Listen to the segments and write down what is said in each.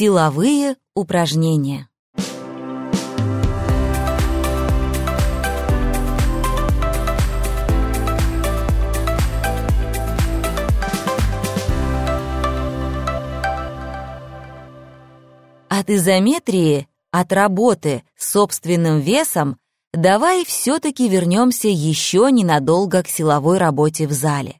Силовые упражнения. От изометрии, от работы с собственным весом, давай все-таки вернемся еще ненадолго к силовой работе в зале.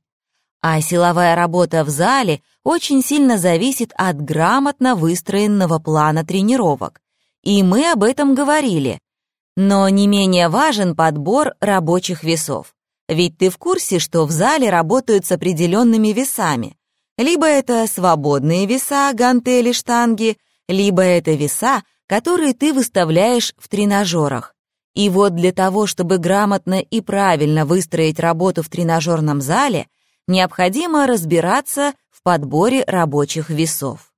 А силовая работа в зале очень сильно зависит от грамотно выстроенного плана тренировок. И мы об этом говорили. Но не менее важен подбор рабочих весов. Ведь ты в курсе, что в зале работают с определенными весами. Либо это свободные веса, гантели, штанги, либо это веса, которые ты выставляешь в тренажерах. И вот для того, чтобы грамотно и правильно выстроить работу в тренажерном зале — необходимо разбираться в подборе рабочих весов.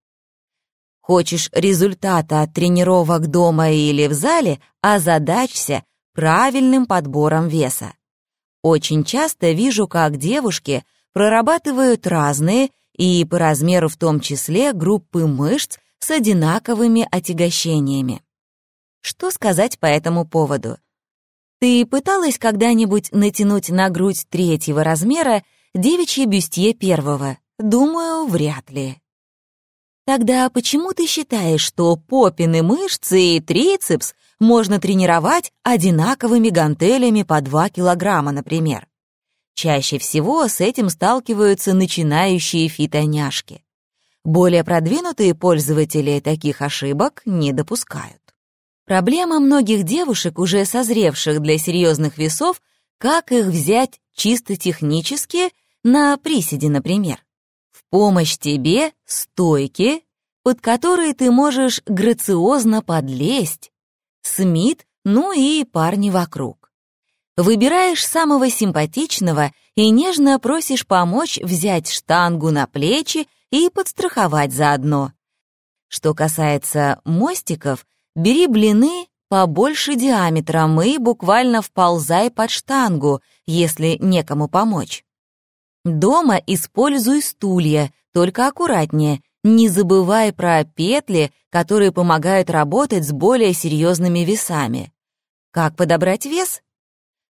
Хочешь результата от тренировок дома или в зале, озадачься правильным подбором веса. Очень часто вижу, как девушки прорабатывают разные и по размеру в том числе группы мышц с одинаковыми отягощениями. Что сказать по этому поводу? Ты пыталась когда-нибудь натянуть на грудь третьего размера девичье бюстье первого? Думаю, вряд ли. Тогда почему ты считаешь, что попины мышцы и трицепс можно тренировать одинаковыми гантелями по 2 килограмма, например? Чаще всего с этим сталкиваются начинающие фитоняшки. Более продвинутые пользователи таких ошибок не допускают. Проблема многих девушек, уже созревших для серьезных весов, как их взять чисто технически на приседе, например. В помощь тебе стойки, под которые ты можешь грациозно подлезть. Смит, ну и парни вокруг. Выбираешь самого симпатичного и нежно просишь помочь взять штангу на плечи и подстраховать заодно. Что касается мостиков, бери блины побольше диаметром и буквально вползай под штангу, если некому помочь. Дома используй стулья, только аккуратнее. Не забывай про петли, которые помогают работать с более серьезными весами. Как подобрать вес?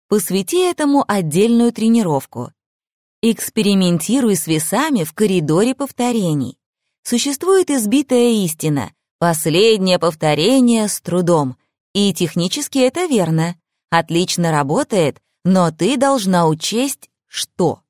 Посвяти этому отдельную тренировку. Экспериментируй с весами в коридоре повторений. Существует избитая истина. Последнее повторение с трудом. И технически это верно. Отлично работает, но ты должна учесть, что.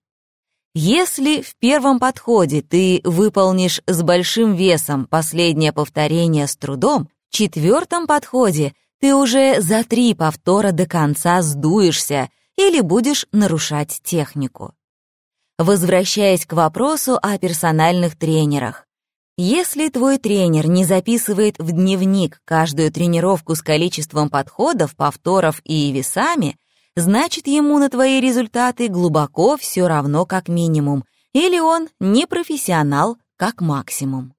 Если в первом подходе ты выполнишь с большим весом последнее повторение с трудом, в четвертом подходе ты уже за три повтора до конца сдуешься или будешь нарушать технику. Возвращаясь к вопросу о персональных тренерах. Если твой тренер не записывает в дневник каждую тренировку с количеством подходов, повторов и весами, значит, ему на твои результаты глубоко все равно как минимум, или он не профессионал как максимум.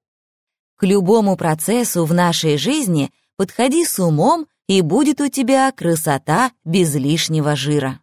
К любому процессу в нашей жизни подходи с умом, и будет у тебя красота без лишнего жира.